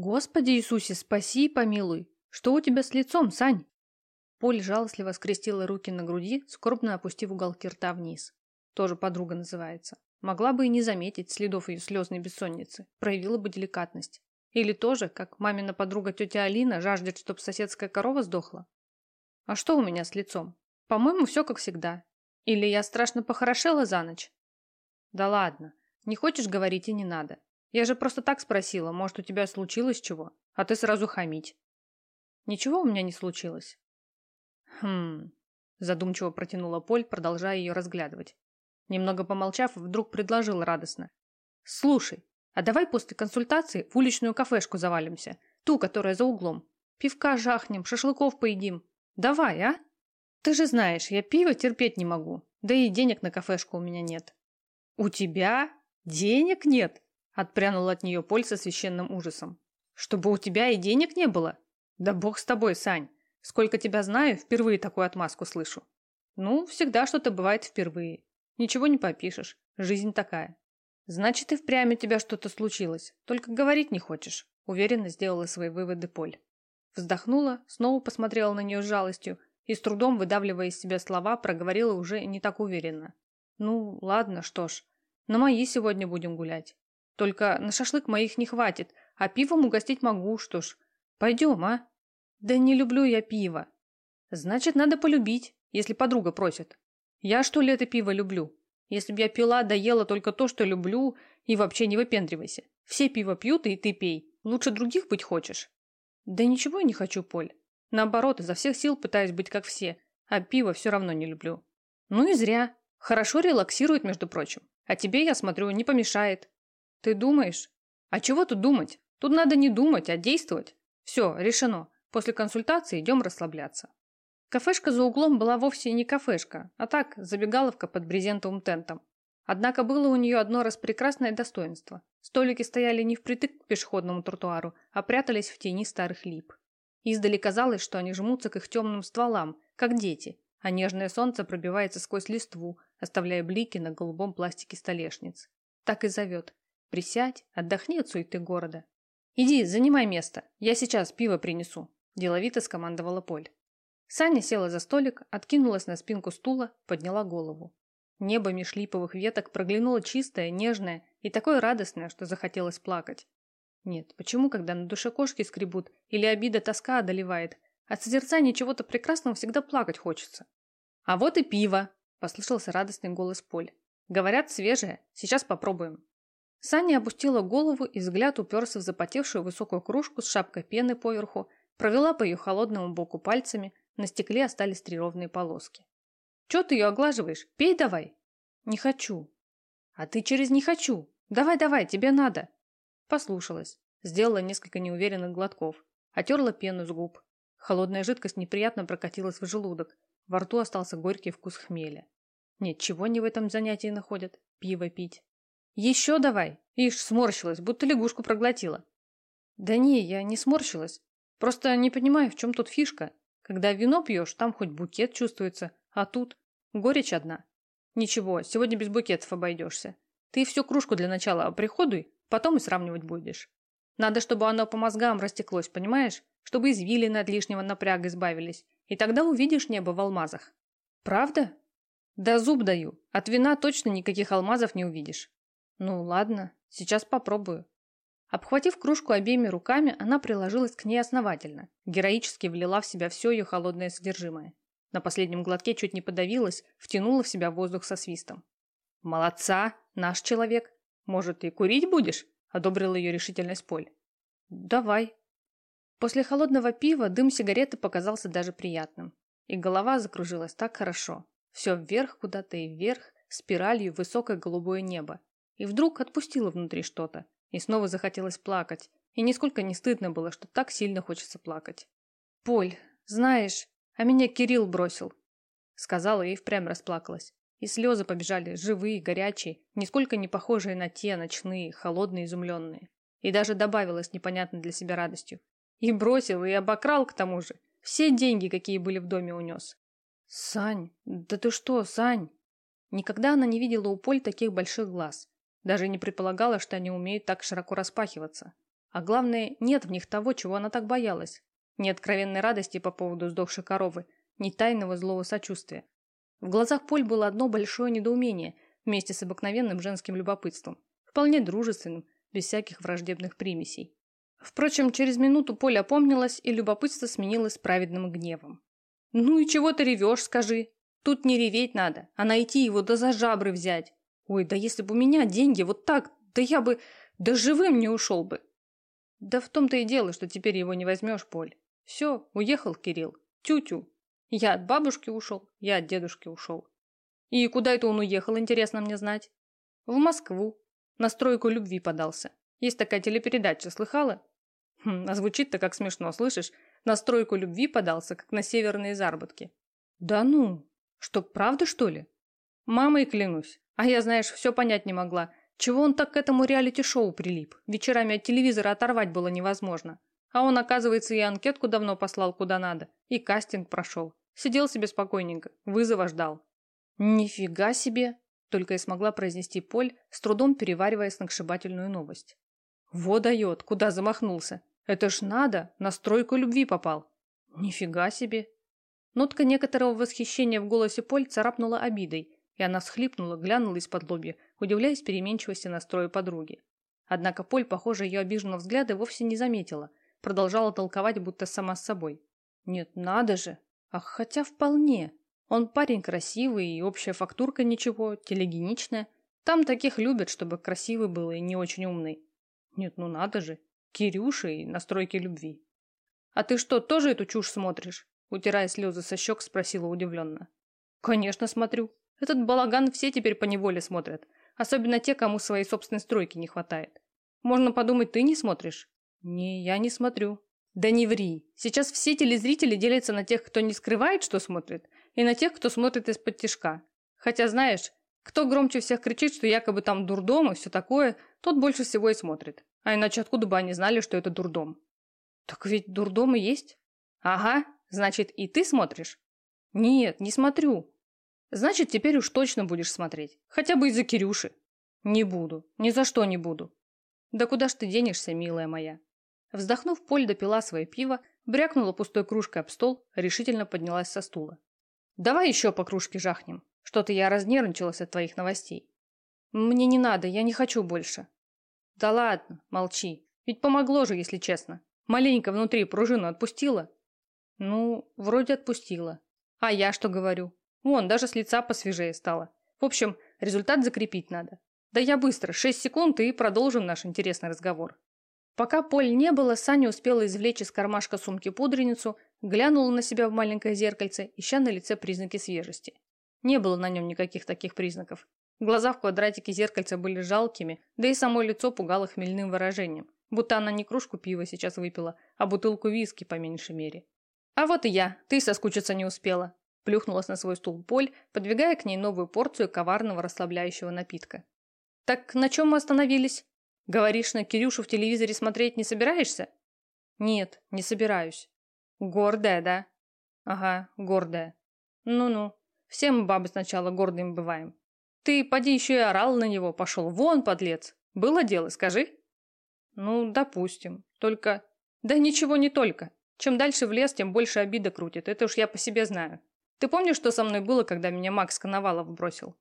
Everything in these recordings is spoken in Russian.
Господи Иисусе, спаси и помилуй! Что у тебя с лицом, Сань? Поль жалостливо скрестила руки на груди, скорбно опустив уголки рта вниз. Тоже подруга называется. Могла бы и не заметить следов ее слезной бессонницы, проявила бы деликатность. Или тоже, как мамина подруга тетя Алина жаждет, чтоб соседская корова сдохла? А что у меня с лицом? По-моему, все как всегда. Или я страшно похорошела за ночь? Да ладно, не хочешь говорить и не надо. Я же просто так спросила, может, у тебя случилось чего, а ты сразу хамить. Ничего у меня не случилось. Хм, задумчиво протянула Поль, продолжая ее разглядывать. Немного помолчав, вдруг предложил радостно. Слушай, а давай после консультации в уличную кафешку завалимся, ту, которая за углом. Пивка жахнем, шашлыков поедим. Давай, а? Ты же знаешь, я пиво терпеть не могу, да и денег на кафешку у меня нет. У тебя денег нет? Отпрянул от нее Поль со священным ужасом. Чтобы у тебя и денег не было? Да бог с тобой, Сань. Сколько тебя знаю, впервые такую отмазку слышу. Ну, всегда что-то бывает впервые. Ничего не попишешь. Жизнь такая. Значит, и впрямь у тебя что-то случилось. Только говорить не хочешь. Уверенно сделала свои выводы Поль. Вздохнула, снова посмотрела на нее с жалостью и с трудом, выдавливая из себя слова, проговорила уже не так уверенно. Ну, ладно, что ж. На мои сегодня будем гулять. Только на шашлык моих не хватит, а пивом угостить могу, что ж. Пойдем, а? Да не люблю я пиво. Значит, надо полюбить, если подруга просит. Я что ли это пиво люблю? Если б я пила, да ела только то, что люблю, и вообще не выпендривайся. Все пиво пьют, и ты пей. Лучше других быть хочешь. Да ничего я не хочу, Поль. Наоборот, изо всех сил пытаюсь быть как все, а пиво все равно не люблю. Ну и зря. Хорошо релаксирует, между прочим. А тебе, я смотрю, не помешает. Ты думаешь? А чего тут думать? Тут надо не думать, а действовать. Все, решено. После консультации идем расслабляться. Кафешка за углом была вовсе не кафешка, а так, забегаловка под брезентовым тентом. Однако было у нее одно распрекрасное достоинство. Столики стояли не впритык к пешеходному тротуару, а прятались в тени старых лип. Издали казалось, что они жмутся к их темным стволам, как дети, а нежное солнце пробивается сквозь листву, оставляя блики на голубом пластике столешниц. Так и зовет. Присядь, отдохни от суеты города. «Иди, занимай место, я сейчас пиво принесу», – деловито скомандовала Поль. Саня села за столик, откинулась на спинку стула, подняла голову. Небо меж липовых веток проглянуло чистое, нежное и такое радостное, что захотелось плакать. Нет, почему, когда на душе кошки скребут или обида тоска одолевает, от созерцания чего-то прекрасного всегда плакать хочется? А вот и пиво, послышался радостный голос Поль. Говорят, свежее, сейчас попробуем. Саня опустила голову и взгляд уперся в запотевшую высокую кружку с шапкой пены поверху, провела по ее холодному боку пальцами, на стекле остались три ровные полоски. «Чё ты ее оглаживаешь? Пей давай!» «Не хочу!» «А ты через «не хочу!» «Давай-давай, тебе надо!» Послушалась, сделала несколько неуверенных глотков, отерла пену с губ. Холодная жидкость неприятно прокатилась в желудок, во рту остался горький вкус хмеля. Нет, чего они в этом занятии находят? Пиво пить. «Еще давай!» Ишь, сморщилась, будто лягушку проглотила. «Да не, я не сморщилась. Просто не понимаю, в чем тут фишка. Когда вино пьешь, там хоть букет чувствуется, а тут горечь одна. Ничего, сегодня без букетов обойдешься. Ты всю кружку для начала оприходуй, потом и сравнивать будешь. Надо, чтобы оно по мозгам растеклось, понимаешь? Чтобы извилины от лишнего напряга избавились. И тогда увидишь небо в алмазах. Правда? Да зуб даю. От вина точно никаких алмазов не увидишь. Ну, ладно, сейчас попробую. Обхватив кружку обеими руками, она приложилась к ней основательно, героически влила в себя все ее холодное содержимое. На последнем глотке чуть не подавилась, втянула в себя воздух со свистом. «Молодца! Наш человек! Может, и курить будешь?» – одобрила ее решительность Поль. «Давай». После холодного пива дым сигареты показался даже приятным. И голова закружилась так хорошо. Все вверх куда-то и вверх, спиралью высокое голубое небо, и вдруг отпустила внутри что-то. И снова захотелось плакать. И нисколько не стыдно было, что так сильно хочется плакать. «Поль, знаешь, а меня Кирилл бросил», — сказала и впрямь расплакалась. И слезы побежали, живые, горячие, нисколько не похожие на те ночные, холодные, изумленные. И даже добавилось непонятно для себя радостью. И бросил, и обокрал к тому же. Все деньги, какие были в доме, унес. «Сань, да ты что, Сань?» Никогда она не видела у Поль таких больших глаз. Даже не предполагала, что они умеют так широко распахиваться. А главное, нет в них того, чего она так боялась. Ни откровенной радости по поводу сдохшей коровы, ни тайного злого сочувствия. В глазах Поль было одно большое недоумение вместе с обыкновенным женским любопытством, вполне дружественным, без всяких враждебных примесей. Впрочем, через минуту Поль опомнилась, и любопытство сменилось праведным гневом. «Ну и чего ты ревешь, скажи? Тут не реветь надо, а найти его да за жабры взять. Ой, да если бы у меня деньги вот так, да я бы, да живым не ушел бы». Да в том-то и дело, что теперь его не возьмешь, Поль. Все, уехал Кирилл. Тю-тю. Я от бабушки ушел, я от дедушки ушел. И куда это он уехал, интересно мне знать? В Москву. На стройку любви подался. Есть такая телепередача, слыхала? Хм, а звучит-то как смешно, слышишь? На стройку любви подался, как на северные заработки. Да ну, что, правда, что ли? Мамой клянусь. А я, знаешь, все понять не могла. Чего он так к этому реалити-шоу прилип? Вечерами от телевизора оторвать было невозможно. А он, оказывается, и анкетку давно послал куда надо, и кастинг прошел. Сидел себе спокойненько, вызова ждал. Нифига себе! Только и смогла произнести Поль, с трудом переваривая сногсшибательную новость. Во дает, куда замахнулся. Это ж надо, на стройку любви попал. Нифига себе. Нотка некоторого восхищения в голосе Поль царапнула обидой, и она всхлипнула, глянула из-под лобья, удивляясь переменчивости настроя подруги. Однако Поль, похоже, ее обиженного взгляда вовсе не заметила, продолжала толковать, будто сама с собой. Нет, надо же. Ах, хотя вполне. Он парень красивый, и общая фактурка ничего, телегеничная. Там таких любят, чтобы красивый был и не очень умный. Нет, ну надо же. Кирюша и настройки любви. А ты что, тоже эту чушь смотришь? Утирая слезы со щек, спросила удивленно. Конечно, смотрю. Этот балаган все теперь по неволе смотрят. Особенно те, кому своей собственной стройки не хватает. Можно подумать, ты не смотришь? Не, я не смотрю. Да не ври. Сейчас все телезрители делятся на тех, кто не скрывает, что смотрит, и на тех, кто смотрит из-под тишка. Хотя, знаешь, кто громче всех кричит, что якобы там дурдом и все такое, тот больше всего и смотрит. А иначе откуда бы они знали, что это дурдом? Так ведь дурдом и есть. Ага, значит, и ты смотришь? Нет, не смотрю. Значит, теперь уж точно будешь смотреть. Хотя бы из-за Кирюши. Не буду. Ни за что не буду. Да куда ж ты денешься, милая моя? Вздохнув, Поль допила свое пиво, брякнула пустой кружкой об стол, решительно поднялась со стула. «Давай еще по кружке жахнем. Что-то я разнервничалась от твоих новостей». «Мне не надо, я не хочу больше». «Да ладно, молчи. Ведь помогло же, если честно. Маленько внутри пружину отпустила?» «Ну, вроде отпустила. А я что говорю? Вон, даже с лица посвежее стало. В общем, результат закрепить надо. Да я быстро, шесть секунд и продолжим наш интересный разговор». Пока Поль не было, Саня успела извлечь из кармашка сумки пудреницу, глянула на себя в маленькое зеркальце, ища на лице признаки свежести. Не было на нем никаких таких признаков. Глаза в квадратике зеркальца были жалкими, да и само лицо пугало хмельным выражением, будто она не кружку пива сейчас выпила, а бутылку виски по меньшей мере. «А вот и я, ты соскучиться не успела», плюхнулась на свой стул Поль, подвигая к ней новую порцию коварного расслабляющего напитка. «Так на чем мы остановились?» Говоришь, на Кирюшу в телевизоре смотреть не собираешься? Нет, не собираюсь. Гордая, да? Ага, гордая. Ну-ну, все мы бабы сначала гордыми бываем. Ты, поди, еще и орал на него, пошел вон, подлец. Было дело, скажи? Ну, допустим. Только... Да ничего не только. Чем дальше в лес, тем больше обида крутит. Это уж я по себе знаю. Ты помнишь, что со мной было, когда меня Макс Коновалов бросил?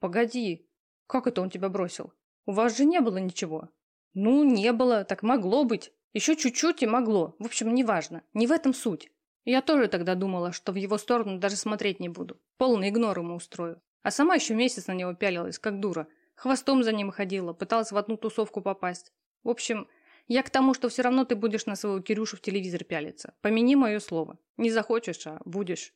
Погоди. Как это он тебя бросил? У вас же не было ничего. Ну, не было, так могло быть. Еще чуть-чуть и могло. В общем, неважно. Не в этом суть. Я тоже тогда думала, что в его сторону даже смотреть не буду. Полный игнор ему устрою. А сама еще месяц на него пялилась, как дура. Хвостом за ним ходила, пыталась в одну тусовку попасть. В общем, я к тому, что все равно ты будешь на своего Кирюшу в телевизор пялиться. Помяни мое слово. Не захочешь, а будешь.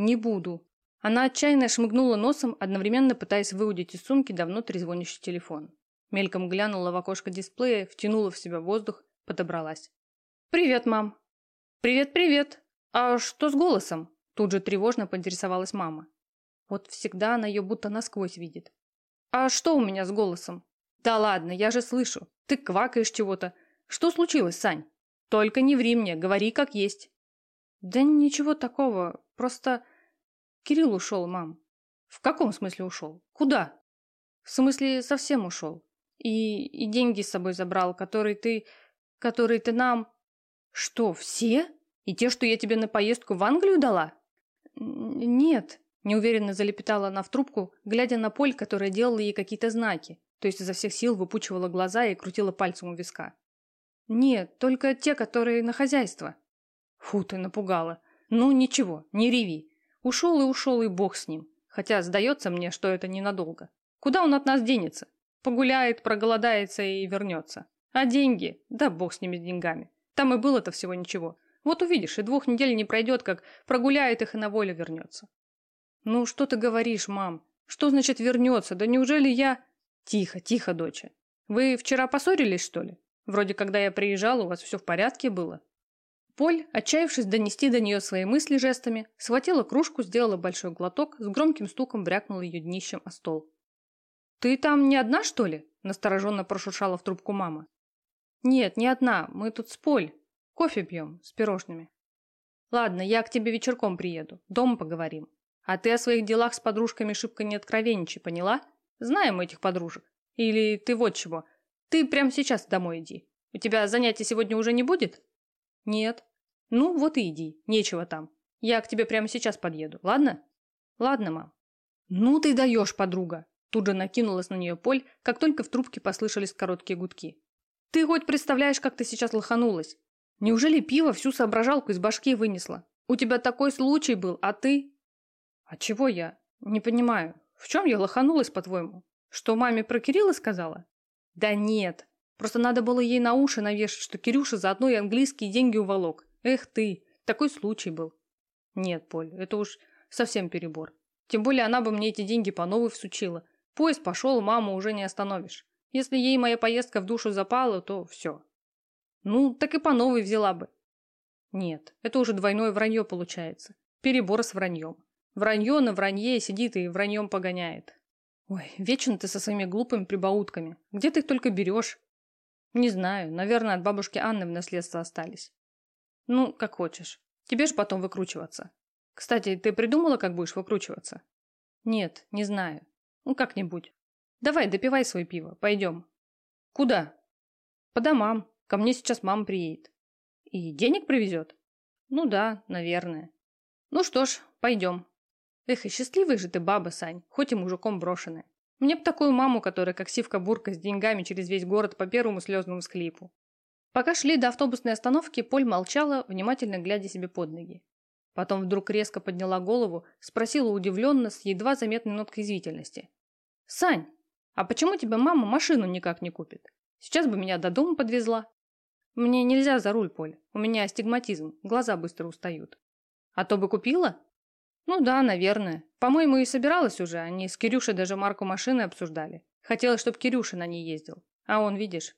Не буду. Она отчаянно шмыгнула носом, одновременно пытаясь выудить из сумки давно трезвонящий телефон. Мельком глянула в окошко дисплея, втянула в себя воздух, подобралась. «Привет, мам!» «Привет-привет! А что с голосом?» Тут же тревожно поинтересовалась мама. Вот всегда она ее будто насквозь видит. «А что у меня с голосом?» «Да ладно, я же слышу. Ты квакаешь чего-то. Что случилось, Сань? Только не ври мне, говори как есть». «Да ничего такого. Просто Кирилл ушел, мам. В каком смысле ушел? Куда? В смысле, совсем ушел. И, и деньги с собой забрал, которые ты... которые ты нам... Что, все? И те, что я тебе на поездку в Англию дала? Нет, неуверенно залепетала она в трубку, глядя на Поль, которая делала ей какие-то знаки, то есть изо всех сил выпучивала глаза и крутила пальцем у виска. Нет, только те, которые на хозяйство. Фу, ты напугала. Ну, ничего, не реви. Ушел и ушел, и бог с ним. Хотя сдается мне, что это ненадолго. Куда он от нас денется? Погуляет, проголодается и вернется. А деньги? Да бог с ними с деньгами. Там и было-то всего ничего. Вот увидишь, и двух недель не пройдет, как прогуляет их и на волю вернется. Ну, что ты говоришь, мам? Что значит вернется? Да неужели я... Тихо, тихо, доча. Вы вчера поссорились, что ли? Вроде, когда я приезжала, у вас все в порядке было. Поль, отчаявшись донести до нее свои мысли жестами, схватила кружку, сделала большой глоток, с громким стуком брякнула ее днищем о стол. «Ты там не одна, что ли?» – настороженно прошуршала в трубку мама. «Нет, не одна. Мы тут с Поль. Кофе пьем, с пирожными». «Ладно, я к тебе вечерком приеду. Дома поговорим. А ты о своих делах с подружками шибко не откровенничай, поняла? Знаем мы этих подружек. Или ты вот чего. Ты прямо сейчас домой иди. У тебя занятий сегодня уже не будет?» «Нет». «Ну, вот и иди. Нечего там. Я к тебе прямо сейчас подъеду. Ладно?» «Ладно, мам». «Ну ты даешь, подруга!» Тут же накинулась на нее Поль, как только в трубке послышались короткие гудки. «Ты хоть представляешь, как ты сейчас лоханулась? Неужели пиво всю соображалку из башки вынесло? У тебя такой случай был, а ты...» «А чего я? Не понимаю. В чем я лоханулась, по-твоему? Что маме про Кирилла сказала?» «Да нет. Просто надо было ей на уши навешать, что Кирюша заодно и английские деньги уволок. Эх ты, такой случай был». «Нет, Поль, это уж совсем перебор. Тем более она бы мне эти деньги по новой всучила. Поезд пошел, маму уже не остановишь. Если ей моя поездка в душу запала, то все. Ну, так и по новой взяла бы. Нет, это уже двойное вранье получается. Перебор с враньем. Вранье на вранье сидит и враньем погоняет. Ой, вечно ты со своими глупыми прибаутками. Где ты их только берешь? Не знаю, наверное, от бабушки Анны в наследство остались. Ну, как хочешь. Тебе ж потом выкручиваться. Кстати, ты придумала, как будешь выкручиваться? Нет, не знаю. Ну, как-нибудь. Давай, допивай свое пиво. Пойдем. Куда? По домам. Ко мне сейчас мама приедет. И денег привезет? Ну да, наверное. Ну что ж, пойдем. Эх, и счастливый же ты баба, Сань, хоть и мужиком брошенная. Мне б такую маму, которая как сивка-бурка с деньгами через весь город по первому слезному склипу. Пока шли до автобусной остановки, Поль молчала, внимательно глядя себе под ноги. Потом вдруг резко подняла голову, спросила удивленно, с едва заметной ноткой извительности. «Сань, а почему тебе мама машину никак не купит? Сейчас бы меня до дома подвезла». «Мне нельзя за руль, Поль. У меня астигматизм, глаза быстро устают». «А то бы купила?» «Ну да, наверное. По-моему, и собиралась уже. Они с Кирюшей даже марку машины обсуждали. Хотелось, чтобы Кирюша на ней ездил. А он, видишь...»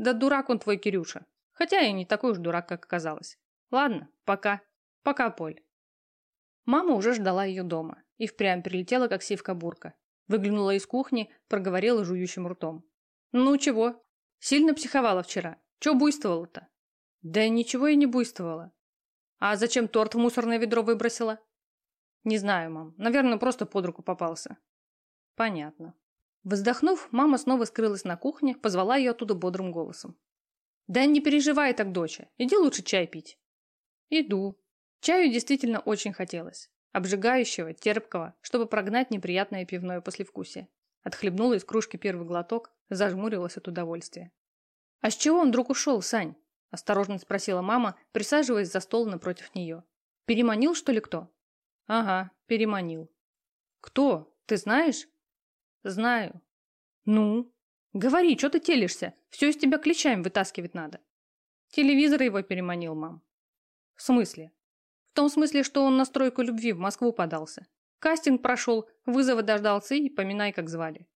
«Да дурак он твой, Кирюша. Хотя и не такой уж дурак, как оказалось. Ладно, пока. Пока, Поль». Мама уже ждала ее дома и впрямь прилетела, как сивка-бурка. Выглянула из кухни, проговорила жующим ртом. «Ну чего? Сильно психовала вчера. Чего буйствовала-то?» «Да ничего и не буйствовала». «А зачем торт в мусорное ведро выбросила?» «Не знаю, мам. Наверное, просто под руку попался». «Понятно». Вздохнув, мама снова скрылась на кухне, позвала ее оттуда бодрым голосом. «Да не переживай так, доча. Иди лучше чай пить». «Иду». Чаю действительно очень хотелось. Обжигающего, терпкого, чтобы прогнать неприятное пивное послевкусие. Отхлебнула из кружки первый глоток, зажмурилась от удовольствия. «А с чего он вдруг ушел, Сань?» – осторожно спросила мама, присаживаясь за стол напротив нее. «Переманил, что ли, кто?» «Ага, переманил». «Кто? Ты знаешь?» «Знаю». «Ну?» «Говори, что ты телишься? Все из тебя клещами вытаскивать надо». «Телевизор его переманил, мам». «В смысле?» В том смысле, что он на стройку любви в Москву подался. Кастинг прошел, вызова дождался и поминай, как звали.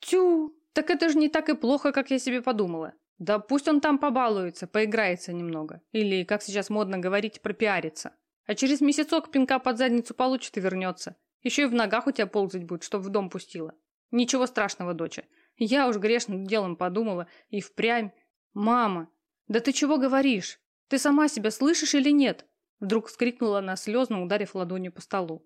Тю, так это же не так и плохо, как я себе подумала. Да пусть он там побалуется, поиграется немного. Или, как сейчас модно говорить, пропиарится. А через месяцок пинка под задницу получит и вернется. Еще и в ногах у тебя ползать будет, чтоб в дом пустила. Ничего страшного, доча. Я уж грешным делом подумала и впрямь. Мама, да ты чего говоришь? Ты сама себя слышишь или нет? Вдруг вскрикнула она, слезно ударив ладонью по столу.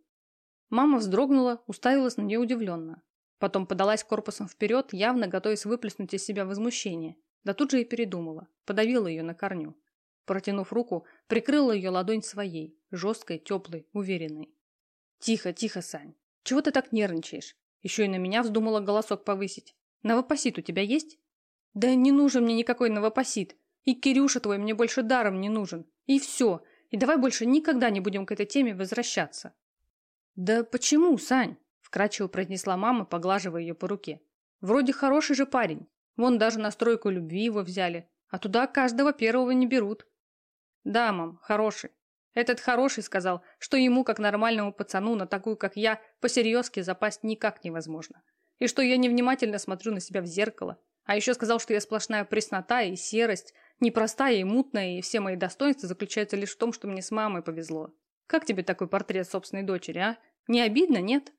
Мама вздрогнула, уставилась на нее удивленно. Потом подалась корпусом вперед, явно готовясь выплеснуть из себя возмущение. Да тут же и передумала, подавила ее на корню. Протянув руку, прикрыла ее ладонь своей, жесткой, теплой, уверенной. «Тихо, тихо, Сань. Чего ты так нервничаешь? Еще и на меня вздумала голосок повысить. Новопосит у тебя есть?» «Да не нужен мне никакой новопосит. И Кирюша твой мне больше даром не нужен. И все. И давай больше никогда не будем к этой теме возвращаться». «Да почему, Сань?» – вкрадчиво произнесла мама, поглаживая ее по руке. «Вроде хороший же парень. Вон даже на стройку любви его взяли. А туда каждого первого не берут. Да, мам, хороший. Этот хороший сказал, что ему, как нормальному пацану, на такую, как я, посерьезки запасть никак невозможно. И что я невнимательно смотрю на себя в зеркало. А еще сказал, что я сплошная преснота и серость, непростая и мутная, и все мои достоинства заключаются лишь в том, что мне с мамой повезло. Как тебе такой портрет собственной дочери, а? Не обидно, нет?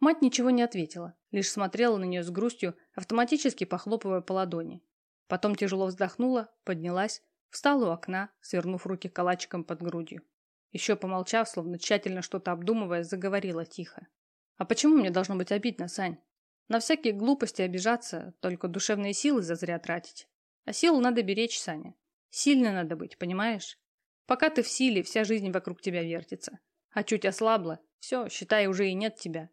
Мать ничего не ответила, лишь смотрела на нее с грустью, автоматически похлопывая по ладони. Потом тяжело вздохнула, поднялась, встала у окна, свернув руки калачиком под грудью. Еще помолчав, словно тщательно что-то обдумывая, заговорила тихо. «А почему мне должно быть обидно, Сань? На всякие глупости обижаться, только душевные силы зазря тратить. А силу надо беречь, Саня. Сильно надо быть, понимаешь? Пока ты в силе, вся жизнь вокруг тебя вертится. А чуть ослабла, все, считай, уже и нет тебя.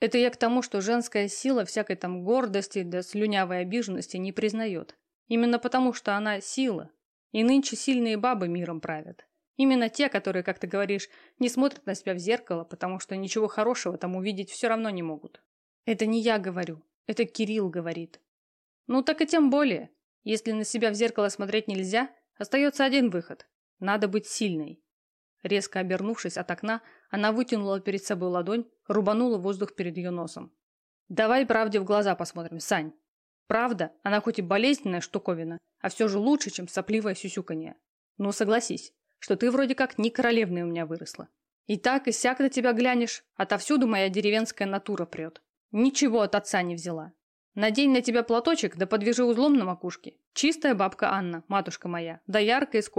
Это я к тому, что женская сила всякой там гордости да слюнявой обиженности не признает. Именно потому, что она сила. И нынче сильные бабы миром правят. Именно те, которые, как ты говоришь, не смотрят на себя в зеркало, потому что ничего хорошего там увидеть все равно не могут. Это не я говорю, это Кирилл говорит. Ну так и тем более. Если на себя в зеркало смотреть нельзя, остается один выход. Надо быть сильной. Резко обернувшись от окна, она вытянула перед собой ладонь, рубанула воздух перед ее носом. «Давай правде в глаза посмотрим, Сань. Правда, она хоть и болезненная штуковина, а все же лучше, чем сопливое сюсюканье. Ну, согласись, что ты вроде как не королевная у меня выросла. И так, и сяк на тебя глянешь, отовсюду моя деревенская натура прет. Ничего от отца не взяла. Надень на тебя платочек, да подвяжи узлом на макушке. Чистая бабка Анна, матушка моя, да яркая из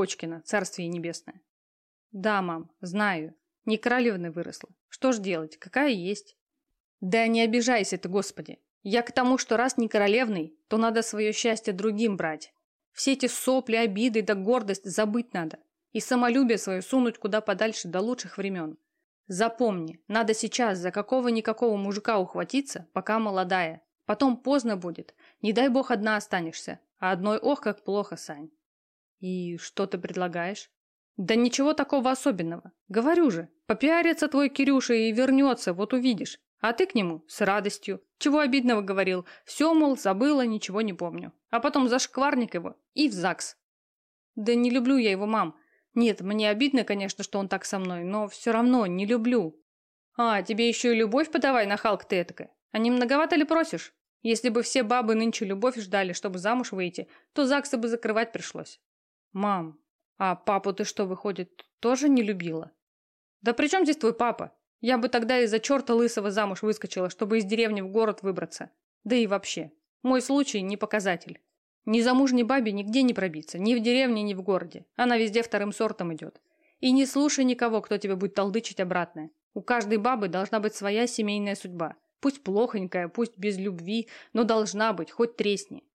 царствие небесное. Да, мам, знаю. Не королевной выросла. Что ж делать, какая есть. Да не обижайся ты, господи. Я к тому, что раз не королевный, то надо свое счастье другим брать. Все эти сопли, обиды да гордость забыть надо. И самолюбие свое сунуть куда подальше до лучших времен. Запомни, надо сейчас за какого-никакого мужика ухватиться, пока молодая. Потом поздно будет. Не дай бог одна останешься. А одной ох, как плохо, Сань. И что ты предлагаешь? Да ничего такого особенного. Говорю же, попиарится твой Кирюша и вернется, вот увидишь. А ты к нему с радостью. Чего обидного говорил? Все, мол, забыла, ничего не помню. А потом зашкварник его и в ЗАГС. Да не люблю я его, мам. Нет, мне обидно, конечно, что он так со мной, но все равно не люблю. А, тебе еще и любовь подавай, нахалка ты этакая. А не многовато ли просишь? Если бы все бабы нынче любовь ждали, чтобы замуж выйти, то ЗАГСы бы закрывать пришлось. Мам, а папу ты что, выходит, тоже не любила? Да при чем здесь твой папа? Я бы тогда из-за черта лысого замуж выскочила, чтобы из деревни в город выбраться. Да и вообще, мой случай не показатель. Ни замужней бабе нигде не пробиться, ни в деревне, ни в городе. Она везде вторым сортом идет. И не слушай никого, кто тебе будет толдычить обратное. У каждой бабы должна быть своя семейная судьба. Пусть плохонькая, пусть без любви, но должна быть, хоть тресни.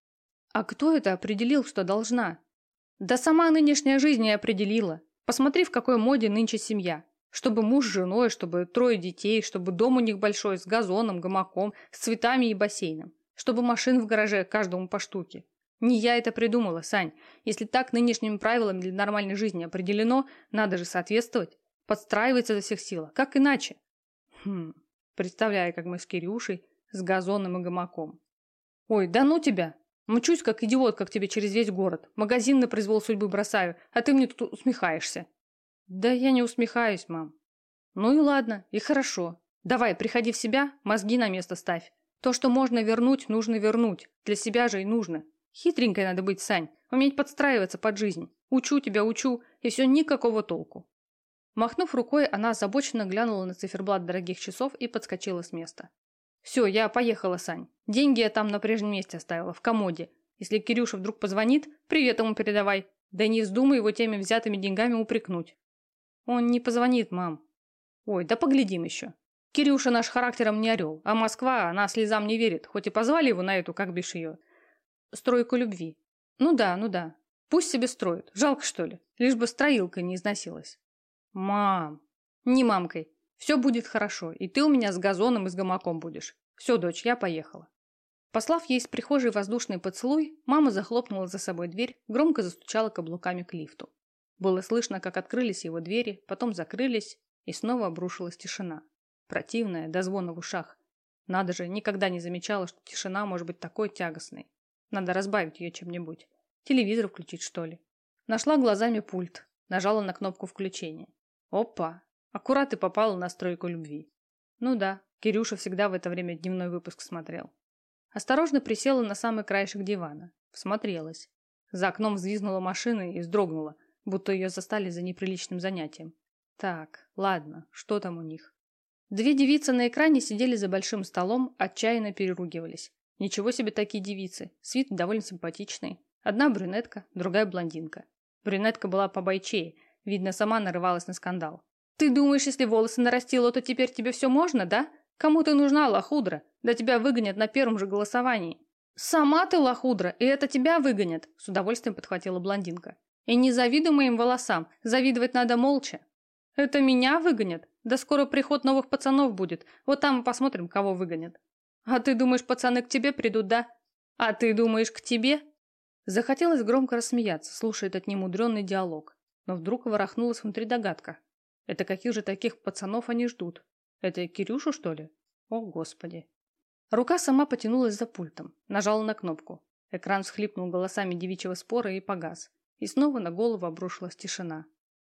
А кто это определил, что должна? Да сама нынешняя жизнь и определила. Посмотри, в какой моде нынче семья. Чтобы муж с женой, чтобы трое детей, чтобы дом у них большой, с газоном, гамаком, с цветами и бассейном. Чтобы машин в гараже каждому по штуке. Не я это придумала, Сань. Если так нынешним правилам для нормальной жизни определено, надо же соответствовать. Подстраиваться за всех сил. Как иначе? Хм, представляя, как мы с Кирюшей, с газоном и гамаком. Ой, да ну тебя! Мчусь, как идиот, как тебе через весь город. Магазин на произвол судьбы бросаю, а ты мне тут усмехаешься. Да я не усмехаюсь, мам. Ну и ладно, и хорошо. Давай, приходи в себя, мозги на место ставь. То, что можно вернуть, нужно вернуть. Для себя же и нужно. Хитренькой надо быть, Сань. Уметь подстраиваться под жизнь. Учу тебя, учу, и все никакого толку. Махнув рукой, она озабоченно глянула на циферблат дорогих часов и подскочила с места. «Все, я поехала, Сань. Деньги я там на прежнем месте оставила, в комоде. Если Кирюша вдруг позвонит, привет ему передавай. Да не вздумай его теми взятыми деньгами упрекнуть». «Он не позвонит, мам». «Ой, да поглядим еще. Кирюша наш характером не орел, а Москва, она слезам не верит, хоть и позвали его на эту, как бишь ее, стройку любви. Ну да, ну да. Пусть себе строят. Жалко, что ли? Лишь бы строилка не износилась. Мам. Не мамкой. Все будет хорошо, и ты у меня с газоном и с гамаком будешь. Все, дочь, я поехала. Послав ей с прихожей воздушный поцелуй, мама захлопнула за собой дверь, громко застучала каблуками к лифту. Было слышно, как открылись его двери, потом закрылись, и снова обрушилась тишина. Противная, до звона в ушах. Надо же, никогда не замечала, что тишина может быть такой тягостной. Надо разбавить ее чем-нибудь. Телевизор включить, что ли. Нашла глазами пульт, нажала на кнопку включения. Опа! Аккурат и попала на стройку любви. Ну да, Кирюша всегда в это время дневной выпуск смотрел. Осторожно присела на самый краешек дивана. Всмотрелась. За окном взвизгнула машина и вздрогнула, будто ее застали за неприличным занятием. Так, ладно, что там у них? Две девицы на экране сидели за большим столом, отчаянно переругивались. Ничего себе такие девицы, с довольно симпатичные. Одна брюнетка, другая блондинка. Брюнетка была побойчее, видно, сама нарывалась на скандал. «Ты думаешь, если волосы нарастила, то теперь тебе все можно, да? Кому ты нужна, лохудра? Да тебя выгонят на первом же голосовании». «Сама ты лохудра, и это тебя выгонят», с удовольствием подхватила блондинка. «И не завидуй моим волосам, завидовать надо молча». «Это меня выгонят? Да скоро приход новых пацанов будет, вот там посмотрим, кого выгонят». «А ты думаешь, пацаны к тебе придут, да? А ты думаешь, к тебе?» Захотелось громко рассмеяться, слушая этот немудренный диалог. Но вдруг ворохнулась внутри догадка. Это каких же таких пацанов они ждут? Это Кирюшу, что ли? О, Господи. Рука сама потянулась за пультом, нажала на кнопку. Экран всхлипнул голосами девичьего спора и погас. И снова на голову обрушилась тишина.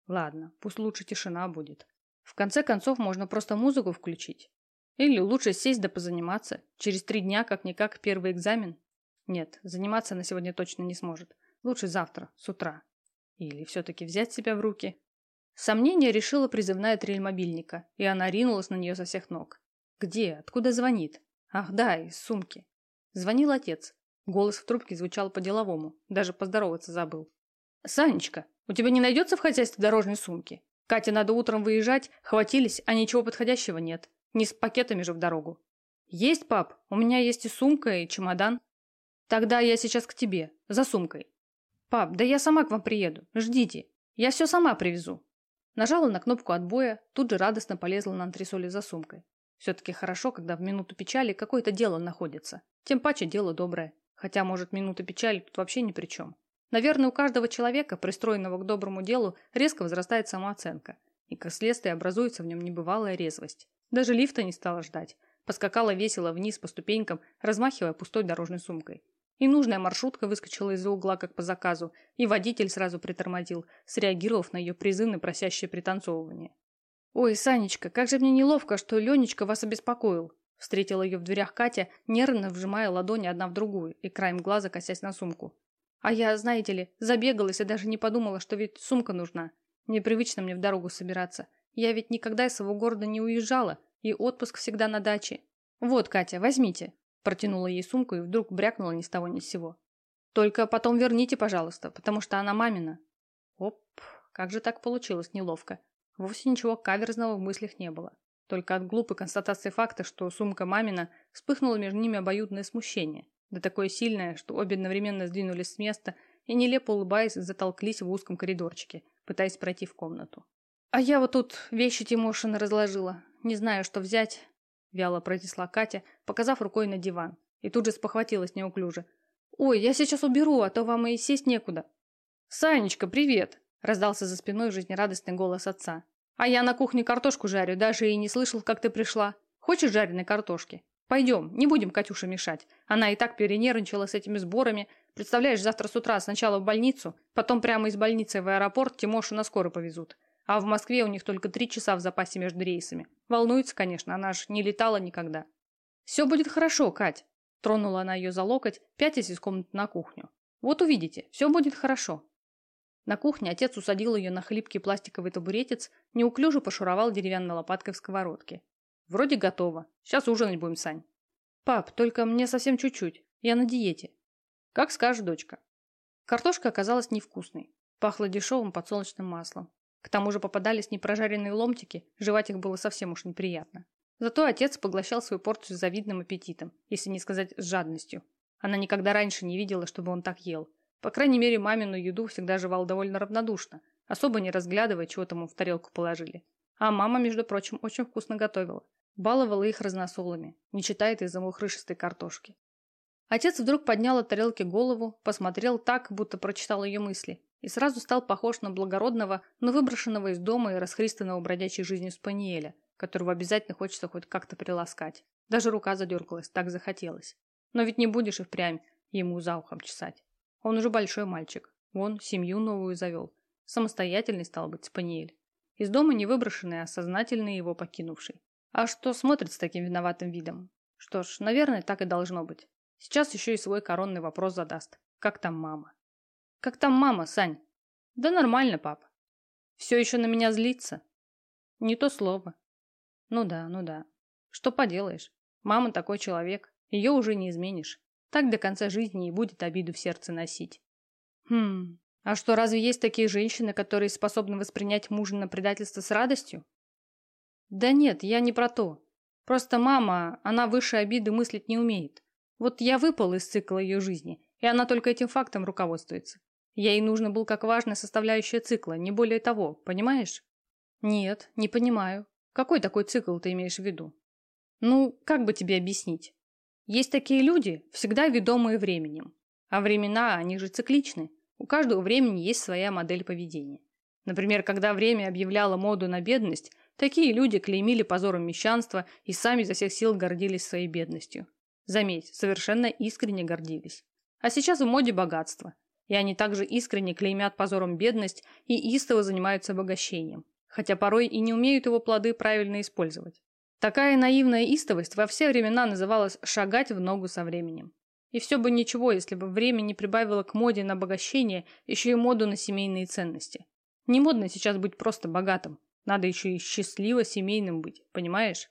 Ладно, пусть лучше тишина будет. В конце концов, можно просто музыку включить. Или лучше сесть да позаниматься. Через три дня, как-никак, первый экзамен. Нет, заниматься на сегодня точно не сможет. Лучше завтра, с утра. Или все-таки взять себя в руки. Сомнение решила призывная трель мобильника, и она ринулась на нее со всех ног. Где? Откуда звонит? Ах да, из сумки. Звонил отец. Голос в трубке звучал по-деловому, даже поздороваться забыл. «Санечка, у тебя не найдется в хозяйстве дорожной сумки? Кате надо утром выезжать, хватились, а ничего подходящего нет. Не с пакетами же в дорогу». «Есть, пап, у меня есть и сумка, и чемодан». «Тогда я сейчас к тебе, за сумкой». «Пап, да я сама к вам приеду, ждите, я все сама привезу». Нажала на кнопку отбоя, тут же радостно полезла на антресоли за сумкой. Все-таки хорошо, когда в минуту печали какое-то дело находится. Тем паче дело доброе. Хотя, может, минута печали тут вообще ни при чем. Наверное, у каждого человека, пристроенного к доброму делу, резко возрастает самооценка. И, как следствие, образуется в нем небывалая резвость. Даже лифта не стала ждать. Поскакала весело вниз по ступенькам, размахивая пустой дорожной сумкой. И нужная маршрутка выскочила из-за угла, как по заказу, и водитель сразу притормозил, среагировав на ее призывно просящее пританцовывание. «Ой, Санечка, как же мне неловко, что Ленечка вас обеспокоил!» Встретила ее в дверях Катя, нервно вжимая ладони одна в другую и краем глаза косясь на сумку. «А я, знаете ли, забегалась и даже не подумала, что ведь сумка нужна. Непривычно мне в дорогу собираться. Я ведь никогда из своего города не уезжала, и отпуск всегда на даче. Вот, Катя, возьмите. Протянула ей сумку и вдруг брякнула ни с того ни с сего. Только потом верните, пожалуйста, потому что она мамина. Оп, как же так получилось неловко. Вовсе ничего каверзного в мыслях не было. Только от глупой констатации факта, что сумка мамина, вспыхнуло между ними обоюдное смущение. Да такое сильное, что обе одновременно сдвинулись с места и, нелепо улыбаясь, затолклись в узком коридорчике, пытаясь пройти в комнату. А я вот тут вещи Тимошина разложила. Не знаю, что взять. Вяло произнесла Катя, показав рукой на диван. И тут же спохватилась неуклюже. «Ой, я сейчас уберу, а то вам и сесть некуда». «Санечка, привет!» Раздался за спиной жизнерадостный голос отца. «А я на кухне картошку жарю, даже и не слышал, как ты пришла. Хочешь жареной картошки? Пойдем, не будем Катюше мешать. Она и так перенервничала с этими сборами. Представляешь, завтра с утра сначала в больницу, потом прямо из больницы в аэропорт Тимошу на скорой повезут. А в Москве у них только три часа в запасе между рейсами. Волнуется, конечно, она ж не летала никогда. «Все будет хорошо, Кать», – тронула она ее за локоть, пятясь из комнаты на кухню. «Вот увидите, все будет хорошо». На кухне отец усадил ее на хлипкий пластиковый табуретец, неуклюже пошуровал деревянной лопаткой в сковородке. «Вроде готово. Сейчас ужинать будем, Сань». «Пап, только мне совсем чуть-чуть. Я на диете». «Как скажешь, дочка». Картошка оказалась невкусной. Пахло дешевым подсолнечным маслом. К тому же попадались непрожаренные ломтики, жевать их было совсем уж неприятно. Зато отец поглощал свою порцию с завидным аппетитом, если не сказать с жадностью. Она никогда раньше не видела, чтобы он так ел. По крайней мере, мамину еду всегда жевал довольно равнодушно, особо не разглядывая, чего тому в тарелку положили. А мама, между прочим, очень вкусно готовила. Баловала их разносолами, не читает из-за мухрышистой картошки. Отец вдруг поднял от тарелки голову, посмотрел так, будто прочитал ее мысли, и сразу стал похож на благородного, но выброшенного из дома и расхристанного бродячей жизнью спаниеля, которого обязательно хочется хоть как-то приласкать. Даже рука задергалась, так захотелось. Но ведь не будешь и впрямь ему за ухом чесать. Он уже большой мальчик. Вон, семью новую завел. Самостоятельный стал быть спаниель. Из дома не выброшенный, а сознательный его покинувший. А что смотрит с таким виноватым видом? Что ж, наверное, так и должно быть. Сейчас еще и свой коронный вопрос задаст. Как там мама? Как там мама, Сань? Да нормально, пап. Все еще на меня злится? Не то слово. Ну да, ну да. Что поделаешь? Мама такой человек. Ее уже не изменишь. Так до конца жизни и будет обиду в сердце носить. Хм, а что, разве есть такие женщины, которые способны воспринять мужа на предательство с радостью? Да нет, я не про то. Просто мама, она выше обиды мыслить не умеет. Вот я выпал из цикла ее жизни, и она только этим фактом руководствуется. Ей нужно был как важная составляющая цикла, не более того, понимаешь? Нет, не понимаю. Какой такой цикл ты имеешь в виду? Ну, как бы тебе объяснить? Есть такие люди, всегда ведомые временем. А времена, они же цикличны. У каждого времени есть своя модель поведения. Например, когда время объявляло моду на бедность, такие люди клеймили позором мещанства и сами изо всех сил гордились своей бедностью. Заметь, совершенно искренне гордились. А сейчас в моде богатство. И они также искренне клеймят позором бедность и истово занимаются обогащением. Хотя порой и не умеют его плоды правильно использовать. Такая наивная истовость во все времена называлась «шагать в ногу со временем». И все бы ничего, если бы время не прибавило к моде на обогащение еще и моду на семейные ценности. Не модно сейчас быть просто богатым. Надо еще и счастливо семейным быть, понимаешь?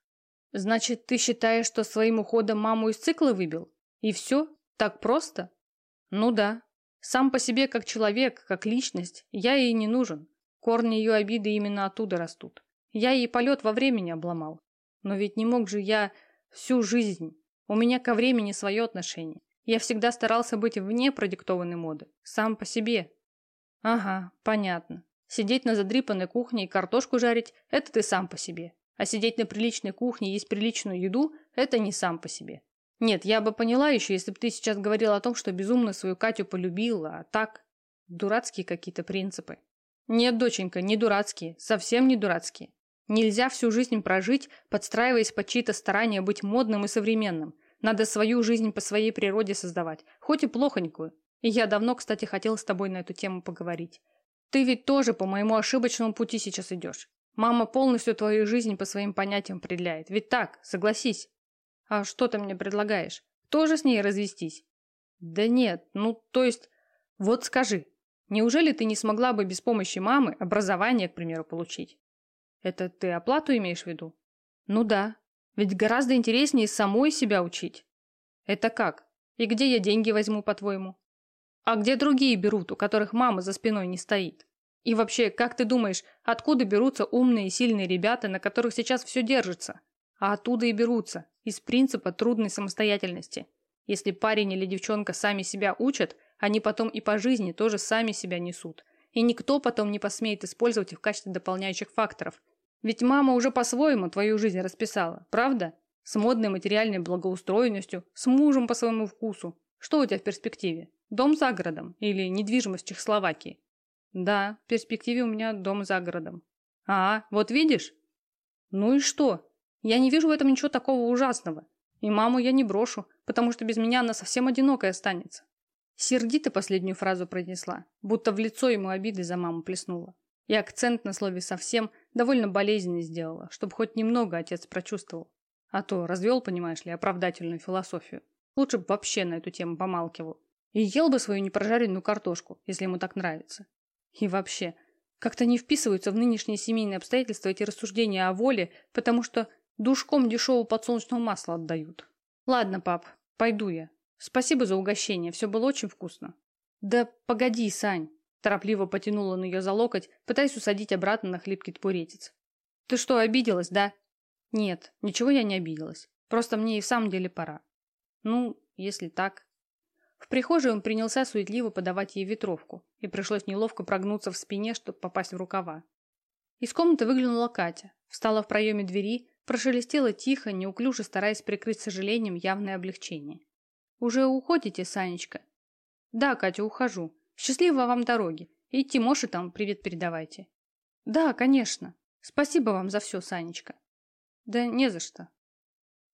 Значит, ты считаешь, что своим уходом маму из цикла выбил? И все? Так просто? Ну да. Сам по себе как человек, как личность, я ей не нужен. Корни ее обиды именно оттуда растут. Я ей полет во времени обломал. Но ведь не мог же я всю жизнь. У меня ко времени свое отношение. Я всегда старался быть вне продиктованной моды, сам по себе. Ага, понятно. Сидеть на задрипанной кухне и картошку жарить – это ты сам по себе. А сидеть на приличной кухне и есть приличную еду – это не сам по себе. Нет, я бы поняла еще, если бы ты сейчас говорил о том, что безумно свою Катю полюбила, а так… Дурацкие какие-то принципы. Нет, доченька, не дурацкие, совсем не дурацкие. Нельзя всю жизнь прожить, подстраиваясь под чьи-то старания быть модным и современным. Надо свою жизнь по своей природе создавать, хоть и плохонькую. И я давно, кстати, хотел с тобой на эту тему поговорить. Ты ведь тоже по моему ошибочному пути сейчас идешь. Мама полностью твою жизнь по своим понятиям определяет. Ведь так, согласись. А что ты мне предлагаешь? Тоже с ней развестись? Да нет, ну, то есть... Вот скажи, неужели ты не смогла бы без помощи мамы образование, к примеру, получить? Это ты оплату имеешь в виду? Ну да, ведь гораздо интереснее самой себя учить. Это как? И где я деньги возьму, по-твоему? А где другие берут, у которых мама за спиной не стоит? И вообще, как ты думаешь, откуда берутся умные и сильные ребята, на которых сейчас все держится? А оттуда и берутся, из принципа трудной самостоятельности. Если парень или девчонка сами себя учат, они потом и по жизни тоже сами себя несут. И никто потом не посмеет использовать их в качестве дополняющих факторов, ведь мама уже по-своему твою жизнь расписала, правда? С модной материальной благоустроенностью, с мужем по своему вкусу. Что у тебя в перспективе? Дом за городом или недвижимость Чехословакии? Да, в перспективе у меня дом за городом. А, вот видишь? Ну и что? Я не вижу в этом ничего такого ужасного. И маму я не брошу, потому что без меня она совсем одинокой останется. Сердито последнюю фразу произнесла, будто в лицо ему обиды за маму плеснула. И акцент на слове «совсем» довольно болезненно сделала, чтобы хоть немного отец прочувствовал. А то развел, понимаешь ли, оправдательную философию. Лучше бы вообще на эту тему помалкивал. И ел бы свою непрожаренную картошку, если ему так нравится. И вообще, как-то не вписываются в нынешние семейные обстоятельства эти рассуждения о воле, потому что душком дешевого подсолнечного масла отдают. Ладно, пап, пойду я. Спасибо за угощение, все было очень вкусно. Да погоди, Сань. Торопливо потянул он ее за локоть, пытаясь усадить обратно на хлипкий тпуретец. «Ты что, обиделась, да?» «Нет, ничего я не обиделась. Просто мне и в самом деле пора». «Ну, если так...» В прихожей он принялся суетливо подавать ей ветровку, и пришлось неловко прогнуться в спине, чтобы попасть в рукава. Из комнаты выглянула Катя, встала в проеме двери, прошелестела тихо, неуклюже стараясь прикрыть сожалением явное облегчение. «Уже уходите, Санечка?» «Да, Катя, ухожу. Счастливо вам дороги. И Тимоше там привет передавайте». «Да, конечно. Спасибо вам за все, Санечка». «Да не за что».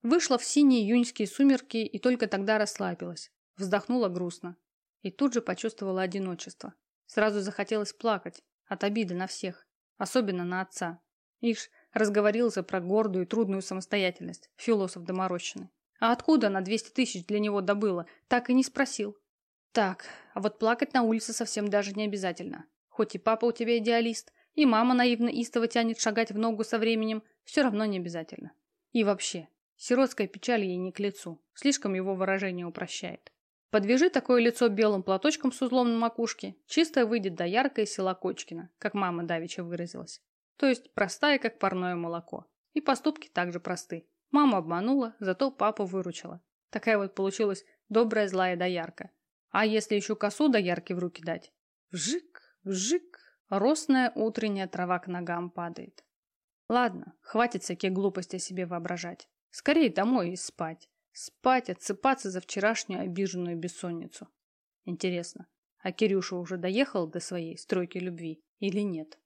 Вышла в синие июньские сумерки и только тогда расслабилась. Вздохнула грустно. И тут же почувствовала одиночество. Сразу захотелось плакать. От обиды на всех. Особенно на отца. Ишь, разговорился про гордую и трудную самостоятельность. Философ доморощенный. А откуда она 200 тысяч для него добыла, так и не спросил. Так, а вот плакать на улице совсем даже не обязательно. Хоть и папа у тебя идеалист, и мама наивно истово тянет шагать в ногу со временем, все равно не обязательно. И вообще, сиротская печаль ей не к лицу, слишком его выражение упрощает. Подвяжи такое лицо белым платочком с узлом на макушке, чистое выйдет до яркой села Кочкина, как мама Давича выразилась. То есть простая, как парное молоко. И поступки также просты. Маму обманула, зато папу выручила. Такая вот получилась добрая злая доярка. А если еще косу доярки в руки дать? Вжик, вжик, росная утренняя трава к ногам падает. Ладно, хватит всякие глупости себе воображать. Скорее домой и спать. Спать, отсыпаться за вчерашнюю обиженную бессонницу. Интересно, а Кирюша уже доехал до своей стройки любви или нет?